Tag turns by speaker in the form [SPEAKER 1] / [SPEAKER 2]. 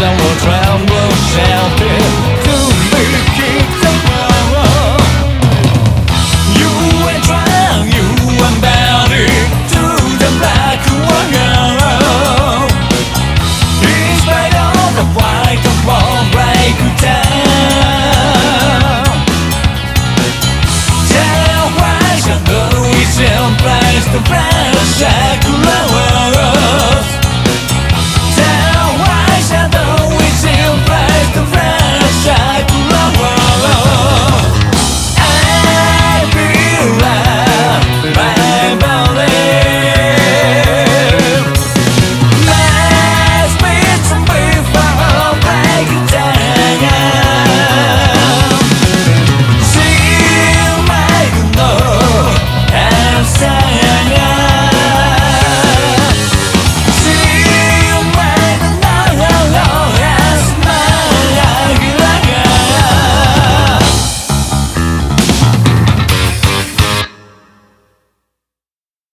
[SPEAKER 1] someone tremble shouted to be kicked tomorrow. You were drowned, you were bounded to the black water. In spite of the white and break down. Tell why, I know it's implies the fresh, sakura world.